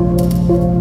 Müzik